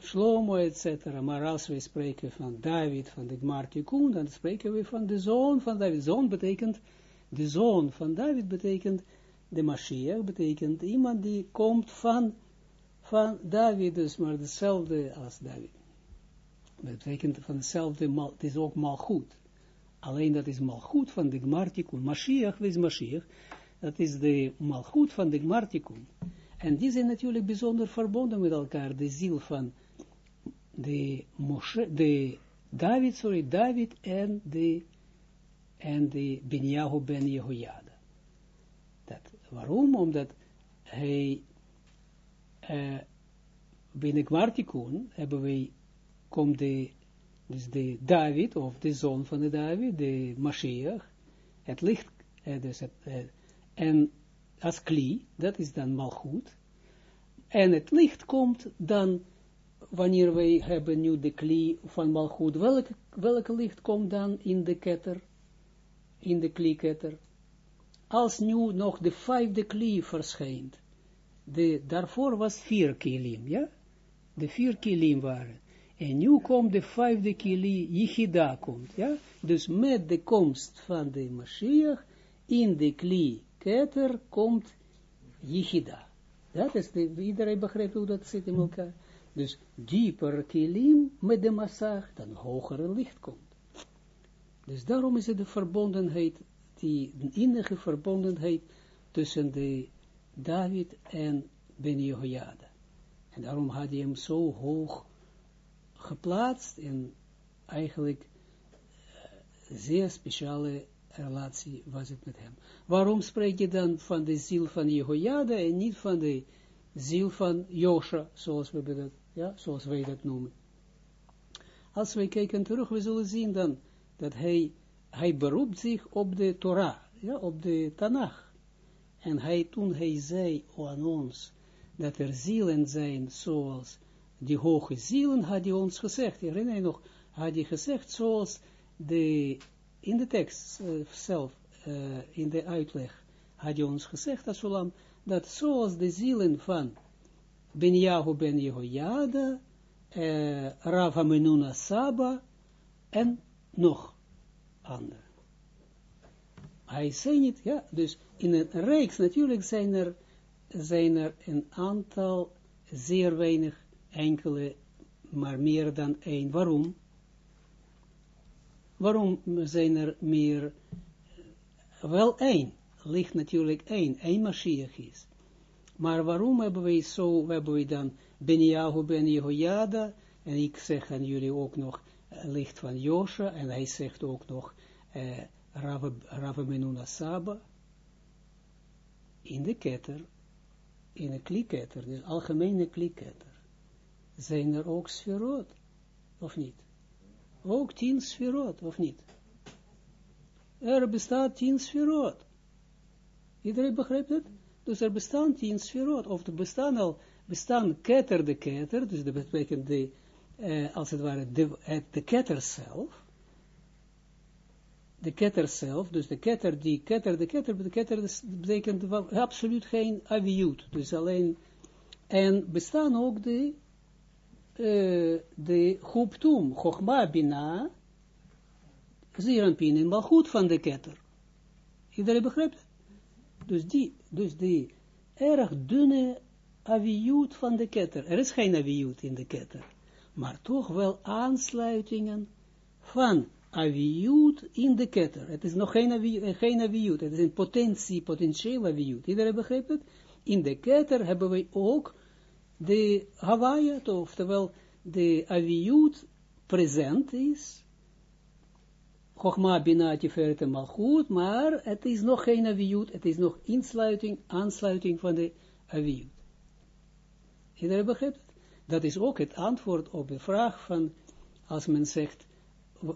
Shlomo, etc. Maar als we spreken van David, van de Gmartikun, dan spreken we van de zoon van David. Zoon betekent, de zoon van David betekent de Mashiach betekent iemand die komt van, van David, dus maar dezelfde als David. Dat betekent van hetzelfde, het is ook malgoed. Alleen dat is malgoed van de Gmartikun. Mashiach, is Mashiach? Dat is de malgoed van de Gmartikun. En die zijn natuurlijk bijzonder verbonden met elkaar, de ziel van de, Moshe, de David, sorry, David en de, en de Benyahu ben Jehoiada. Dat Waarom? Omdat hij uh, binnen Kwartikun hebben wij, komt de, dus de David, of de zoon van de David, de Mashiach, het licht, uh, dus het, uh, en als kli, dat is dan malgoed, en het licht komt dan, wanneer wij hebben nu de kli van malgoed, welke, welke licht komt dan in de ketter, in de kli-ketter? als nu nog de vijfde kli verschijnt, de, daarvoor was vier kilim, ja? De vier kilim waren. En nu komt de vijfde kili, Yichida komt, ja? Dus met de komst van de Mashiach, in de kli keter komt Yichida. Dat is de, iedereen begrijpt hoe dat zit in elkaar. Dus dieper kilim met de massag, dan hogere licht komt. Dus daarom is het de verbondenheid die innige verbondenheid tussen de David en Ben Jehoiada. En daarom had hij hem zo hoog geplaatst en eigenlijk uh, zeer speciale relatie was het met hem. Waarom spreek je dan van de ziel van Jehoiada en niet van de ziel van Josha, zoals we dat, ja, zoals wij dat noemen. Als wij kijken terug, we zullen zien dan dat hij, hij beroept zich op de Torah, ja, op de Tanach. En hij, toen hij zei aan ons, dat er zielen zijn zoals die hoge zielen, had hij ons gezegd, herinner je nog, had hij gezegd zoals de, in de tekst uh, zelf, uh, in de uitleg, had hij ons gezegd, zolang, dat zoals de zielen van Ben Yahu Ben Jehoiada, uh, Rav Amenuna Saba en nog andere. Hij zei niet, ja, dus in een reeks natuurlijk zijn er, zijn er een aantal, zeer weinig, enkele, maar meer dan één. Waarom? Waarom zijn er meer, wel één, ligt natuurlijk één, één Mashiach is. Maar waarom hebben wij zo, hebben we dan Beniahu ben Jehoiada, en ik zeg aan jullie ook nog, uh, licht van Josha, en hij zegt ook nog, uh, Rave Menuna Saba, in de ketter, in een kliketter, de algemene kliketter, zijn er ook sferot, of niet? Ook tien sferot, of niet? Er bestaat tien sferot. Iedereen begrijpt het? Dus er bestaan tien sferot, of er bestaan al, bestaan ketter de ketter, dus dat betekent de, uh, als het ware, de, de ketter zelf, de ketter zelf, dus de ketter, die ketter, de ketter, de ketter betekent absoluut geen aviut, dus alleen, en bestaan ook de, uh, de chuptum, chokma bina, ziranpin, maar goed van de ketter. Iedereen begrijpt Dus die, dus die erg dunne aviut van de ketter. Er is geen aviut in de ketter, maar toch wel aansluitingen van aviut in de ketter. Het is nog geen aviut, aviut. het is een potentie, potentieel aviut. Iedereen begrijpt het? In de ketter hebben we ook de Hawaii, oftewel de aviut present is, Chogma Bina Tiferet Malchut, maar het is nog geen aviut, het is nog insluiting, aansluiting van de aviut. Iedereen begrijpt het? Dat is ook het antwoord op de vraag van, als men zegt,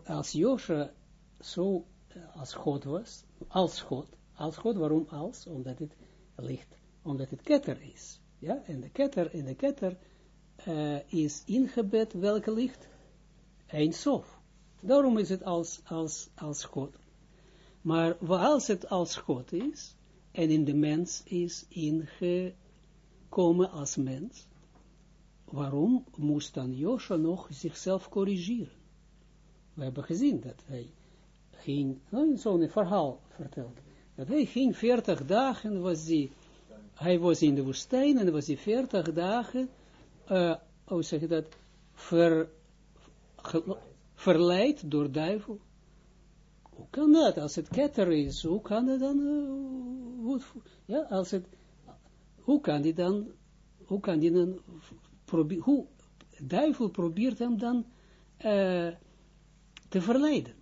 als Josha zo eh, als God was, als God, als God, waarom als? Omdat het licht, omdat het ketter is. Ja, en de ketter, in de ketter uh, is ingebed welke licht? Een sof. Daarom is het als, als, als God. Maar als het als God is, en in de mens is ingekomen als mens, waarom moest dan Josha nog zichzelf corrigeren? We hebben gezien dat hij ging, nou, zo'n verhaal verteld, dat hij ging 40 dagen, was hij, hij was in de woestijn en was hij 40 dagen, uh, hoe zeg je dat, ver, verleid door duivel. Hoe kan dat, als het ketter is, hoe kan het dan, hoe, als het, hoe kan die dan, hoe kan dan, hoe, duivel probeert hem dan, uh, te verleiden.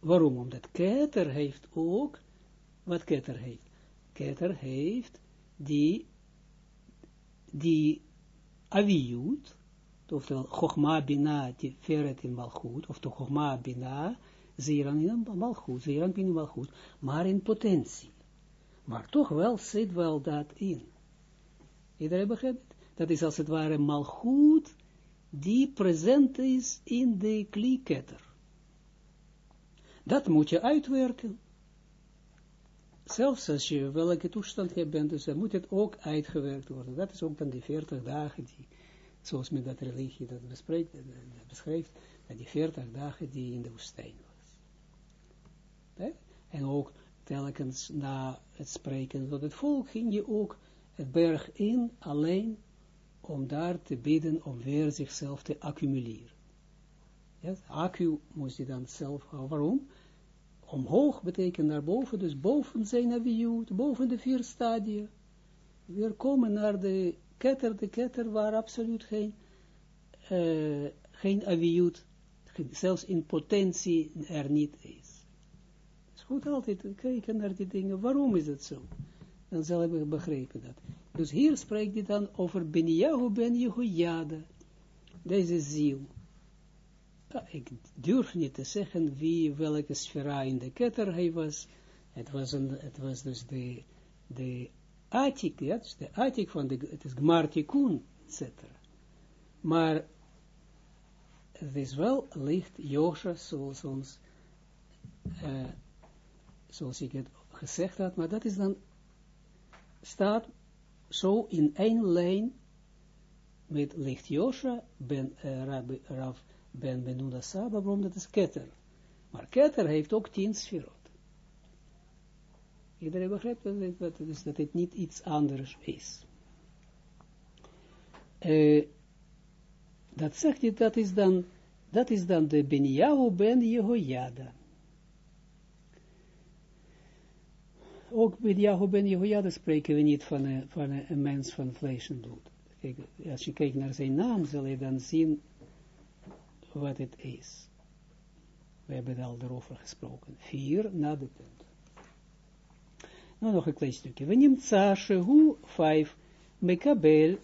Waarom? Omdat Keter heeft ook, wat Keter heeft? Keter heeft die, die aviut, oftewel Chogma Bina Tiferet in Malchut, of toch Chogma Bina, Zeran in Malchut, Zeran in Malchut, maar in potentie. Maar toch wel zit wel dat in. Iedereen begrijpt Dat is als het ware Malchut, die present is in de klieketter. Dat moet je uitwerken. Zelfs als je welke toestand hebt bent, dus dan moet het ook uitgewerkt worden. Dat is ook dan die 40 dagen die, zoals met dat religie dat bespreekt, dat beschrijft, dat die 40 dagen die in de woestijn was. En ook telkens na het spreken tot het volk ging je ook het berg in, alleen om daar te bidden, om weer zichzelf te accumuleren. Accu moest je dan zelf houden. Waarom? Omhoog betekent naar boven, dus boven zijn aviut, boven de vier stadia. We komen naar de ketter, de ketter waar absoluut geen, uh, geen aviut, zelfs in potentie er niet is. Het is goed altijd kijken naar die dingen, waarom is het zo? Dan zal we begrijpen dat. Dus hier spreekt hij dan over Beniyahu ben Jehoiada, deze ziel. Ik durf niet te zeggen wie, welke sfera in de ketter hij was. Het was, een, het was dus de, de Atik, ja, dus de Atik van de, het is Gmartikun, etc. Maar het is wel licht Josha, zoals uh, zoals ik het gezegd had, maar dat is dan, staat zo in één lijn met licht Josha, ben, uh, Rabbi, Rav, ben Benuda Saba, waarom dat is Keter. Maar Keter heeft ook tien sferot. Iedereen begrijpt dat, dat, dat, het niet iets anders is. Uh, dat zegt hij, dat is dan, dat is dan de Beniyahu ben Jehoiada. Ook Beniyahu ben Jehoiada spreken we niet van een, van een, mens van vlees en bloed. Als je kijkt naar zijn naam, zal je dan zien wat het is. We hebben al erover gesproken. Vier na de punt. Nou, nog een klein stukje. We nemen Tsashe, hoe vijf Mekabel,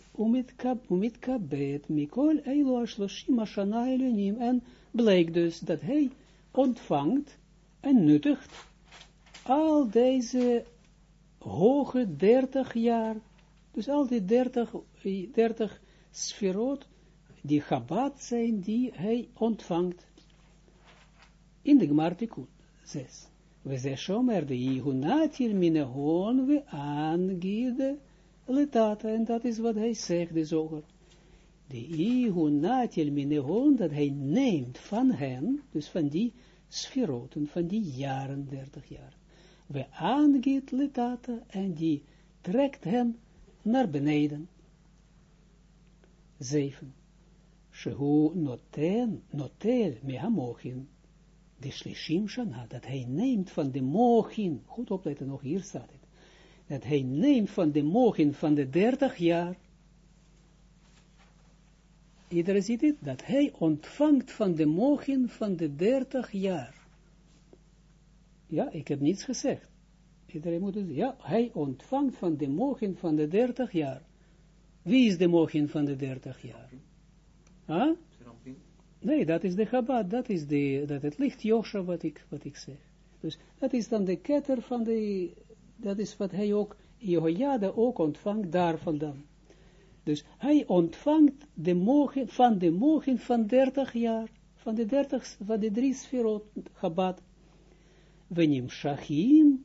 umitkabet, mikol, eilu ashloshim ashana elonim. En blijkt dus dat hij ontvangt en nuttigt al deze hoge dertig jaar, dus al die dertig, dertig sferot, die Chabad zijn, die hij ontvangt. In de Gmartikun, zes. We zeggen shomer de Yehunatil minehon we angide letata, en dat is wat hij zegt, de zoger. De Yehunatil minehon, dat hij neemt van hen, dus van die sferoten, van die jaren, dertig jaar. We aangiet letata, en die trekt hen naar beneden. Zeven. Shehu noten, notel mehamochin de Shlishim Shana, dat hij neemt van de mochin, goed opletten nog, hier staat het, dat hij neemt van de mochin van de dertig jaar, iedereen ziet het, dat hij ontvangt van de mochin van de dertig jaar. Ja, ik heb niets gezegd. Iedereen moet het, ja, hij ontvangt van de mochin van de dertig jaar. Wie is de mochin van de dertig jaar? Huh? Nee, dat is de Chabad, dat is de, dat het licht Josha wat ik, wat ik zeg. Dus dat is dan de ketter van de, dat is wat hij ook, Jehoiada ook ontvangt daar vandaan. Dus hij ontvangt de mogen, van de mogen van 30 jaar, van de 30, van de drie sferot Chabad. Venim Shachim,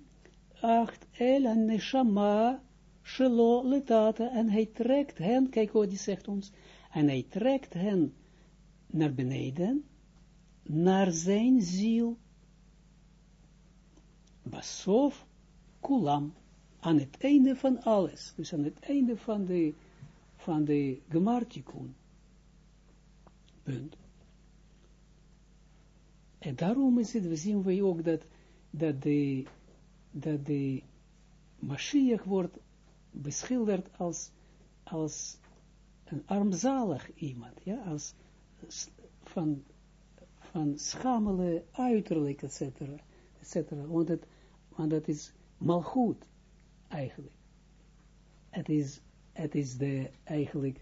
acht el en neshama, shelo letata, en hij trekt hen, kijk wat hij zegt ons, en hij trekt hen naar beneden, naar zijn ziel, basof kulam, aan het einde van alles, dus aan het einde van de, van de gemartikun. Punt. En daarom is het, we zien we ook dat, dat de, dat de Mashiach wordt beschilderd als, als een armzalig iemand, ja, als van, van schamele uiterlijk, et cetera, et cetera. Want, het, want dat is malgoed, eigenlijk. Het is, het is de, eigenlijk,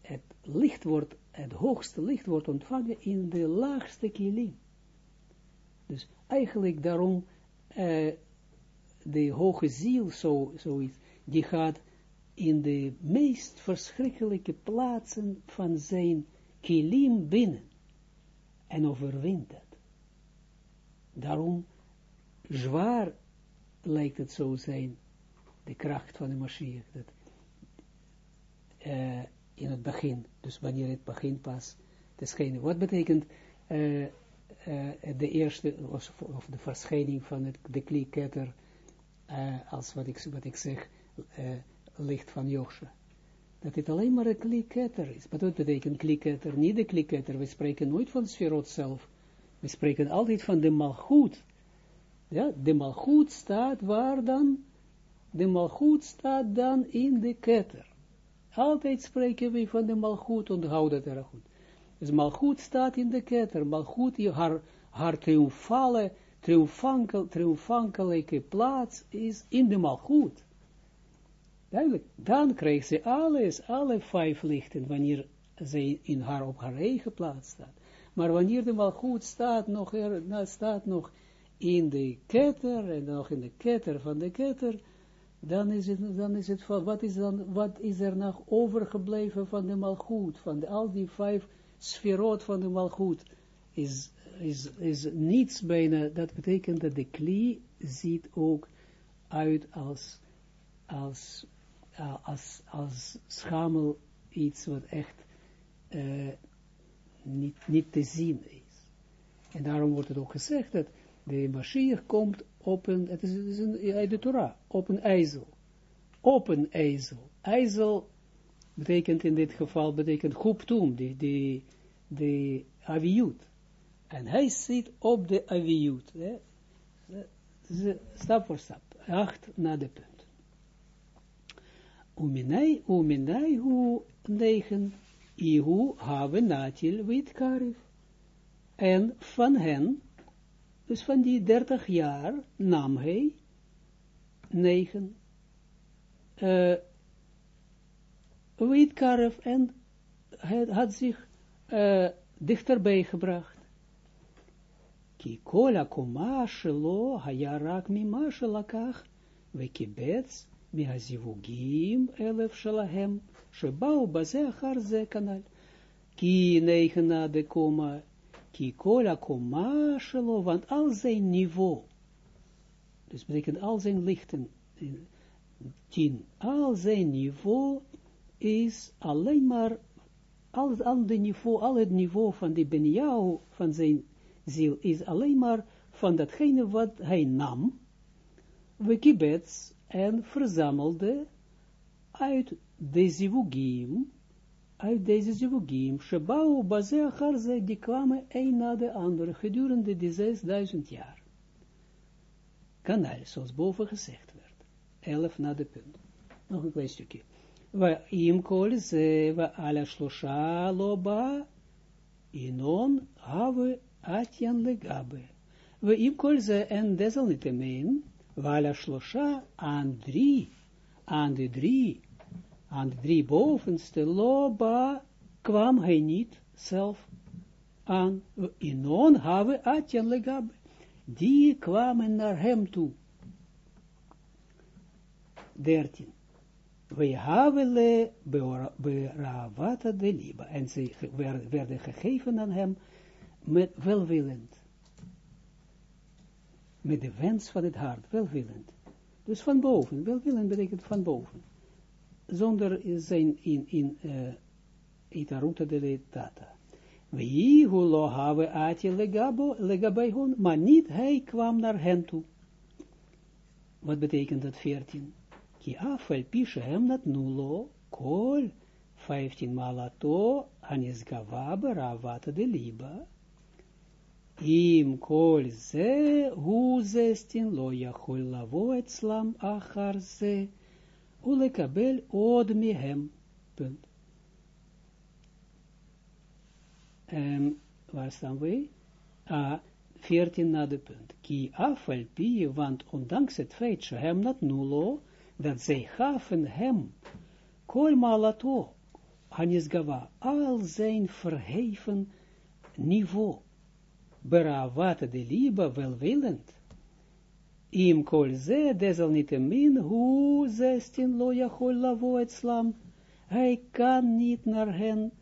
het licht wordt, het hoogste licht wordt ontvangen in de laagste kilim. Dus eigenlijk daarom, uh, de hoge ziel, zo, zoiets, die gaat in de meest verschrikkelijke plaatsen van zijn kilim binnen en overwint dat. Daarom zwaar lijkt het zo zijn, de kracht van de Mashiach, dat uh, in het begin, dus wanneer het begin pas te schijnen. Wat betekent uh, uh, de eerste, of, of, de verschijning van het, de klieketter, als wat ik, wat ik zeg, licht van Josje? dat het alleen maar een kliketter is. Maar wat betekent kliketter? Niet de kliketter. We spreken nooit van sferot zelf. We spreken altijd van de malgoed. Ja, de malgoed staat waar dan? De malgoed staat dan in de ketter. Altijd spreken we van de malgoed, onthoud dat erg goed. Dus malgoed staat in de ketter, malgoed, haar, haar triomfale, triomfankel, triomfankelijke plaats is in de malgoed. Duidelijk, dan krijgt ze alles, alle vijf lichten, wanneer zij in haar op haar eigen plaats staat. Maar wanneer de malgoed staat nog, er, staat nog in de ketter, en nog in de ketter van de ketter, dan is het, dan is het wat is, dan, wat is er nog overgebleven van de malgoed, van de, al die vijf sferot van de malgoed, is, is, is niets bijna, dat betekent dat de kli ziet ook uit als, als, als, als schamel iets wat echt uh, niet, niet te zien is. En daarom wordt het ook gezegd dat de Mashiach komt op een, het is, het is een, uit de Torah, op een ijzel. Op een ijzel. IJzel betekent in dit geval, betekent goeptoem, die, die, de aviut. En hij zit op de aviut. Stap voor stap. Acht naar de punt. Uminai, uminai hu negen, ihu have natil wit karif. En van hen, dus van die dertig jaar, nam hij negen uh, Karif en hij had zich uh, dichterbij gebracht. Ki kola koma shelo hayarak mima shelakach vekibetz mihazivugim elef shelahem shebau baze achar ze kanal. Ki negen de koma ki kola koma shelo, want al zijn niveau, dus betekent al zijn lichten, tien, al zijn niveau is alleen maar al, al, de niveau, al het niveau van die benjau, van zijn ziel, is alleen maar van datgene wat hij nam, we kibets en verzamelde uit de zivugim, uit deze zivugim, Shebao, Bazea, Harze, die kwamen een na de andere gedurende die 6000 jaar. Kanal zoals boven gezegd werd. elf na de punt. Nog een klein stukje. We imkol ze, we ala shlosha loba, inon have atjan legabe. We imkol ze, en desalniettemin, Wala Shlosha aan drie, aan de drie, aan de drie bovenste loba kwam hij niet zelf aan. Inon have atjan legab. Die kwamen naar hem toe. 13. We havele beravata de liba. En ze werden gegeven aan hem met welwillend. Met de wens van het hart, welwillend. Dus van boven, welwillend betekent van boven. Zonder zijn in, in uh, itaruta de tata. Wie hulo have ati legabo, legabehon, maar niet hij kwam naar hen. Wat betekent dat 14? ki afel pische hem dat nulo, kol, 15 malato, anis gavaber avata de liba, kol ze, hu zestin lo yachol lavo etzlam achar ze, ulekabel od mihem, punt. Um, waar staan we? Ah, 14 na de punt. Ki afel pi, want ondanks het feit, ze hem dat nulo, dat zij gaven hem, kol malato, Hanisgava, al zijn verheven niveau, beravate de liba welwillend, im kol ze, desalniettemin, hu zestin lo jachol lavo slam, hij kan niet naar hen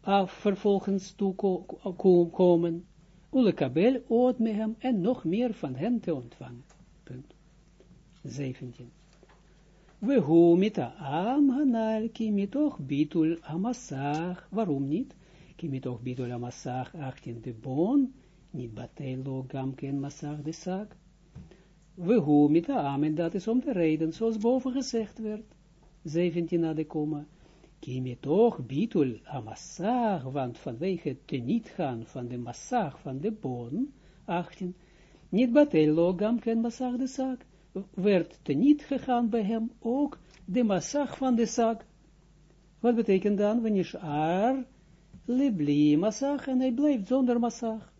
af vervolgens toekomen, ulekabel oot me hem en nog meer van hen te ontvangen. 17. We hu mita am hanal ki mitoch bitul amasach. Waarom niet? Ki mitoch bitul amasach 18 de bon, niet batelo gamken masach de sak. We hu mita am, en dat is om de reden, zoals boven gezegd werd. 17 na de komma. Ki mitoch bitul amasach, want vanwege het niet gaan van de massach van de bon, 18, niet batelo gamken masach de sak werd niet gegaan bij hem ook de massag van de zak. Wat betekent dan, wanneer libli massag, en hij blijft zonder massag.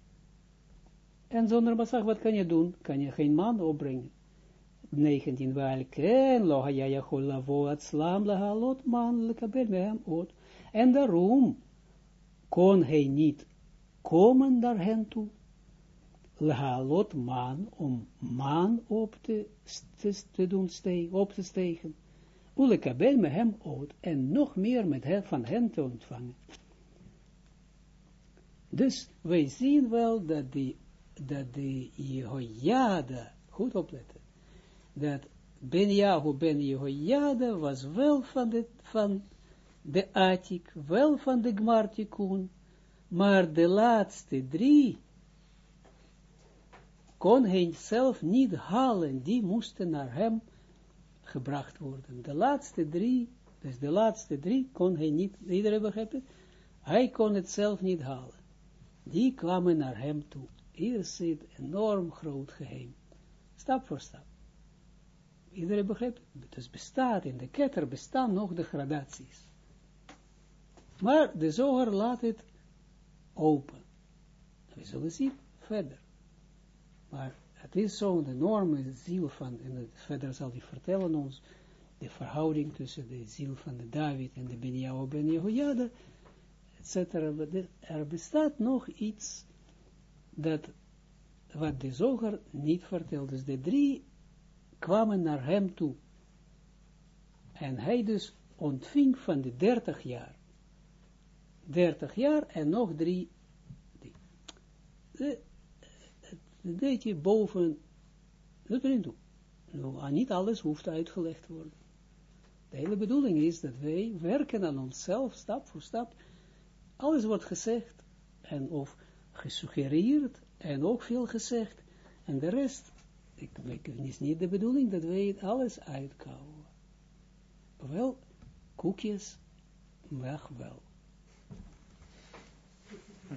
En zonder massag, wat kan je doen? Kan je geen man opbrengen. 19, wel ken, lo ja chol lavo at slam la halot man lekabel mehem ot. En daarom kon hij niet komen daar hen toe, lot man, om man op te, te, doen stegen, op te stegen, ulekabel me hem oot, en nog meer met hen, van hen te ontvangen. Dus wij zien wel dat die, dat de Jehoiada, goed opletten, dat Ben Yahu Ben Jehoiada was wel van de, van de Atik, wel van de Gmartikun, maar de laatste drie kon hij zelf niet halen, die moesten naar hem gebracht worden. De laatste drie, dus de laatste drie kon hij niet, iedereen begrijpt het? Hij kon het zelf niet halen. Die kwamen naar hem toe. Hier zit enorm groot geheim. Stap voor stap. Iedereen begrijpt? Dus bestaat, in de ketter bestaan nog de gradaties. Maar de zoger laat het open. We zullen zien verder. Maar het is zo'n enorme ziel van, en verder zal hij vertellen ons, de verhouding tussen de ziel van de David en de Benjamin Ben Jehoiada, etc. Er bestaat nog iets dat, wat de zoger niet vertelt. Dus de drie kwamen naar hem toe. En hij dus ontving van de dertig jaar. Dertig jaar en nog drie. De, een beetje boven, dat ik doen. Nou, niet alles hoeft uitgelegd worden. De hele bedoeling is dat wij werken aan onszelf, stap voor stap. Alles wordt gezegd, en of gesuggereerd, en ook veel gezegd. En de rest, ik, ik, is niet de bedoeling dat wij alles uitkouwen. Wel, koekjes, weg wel.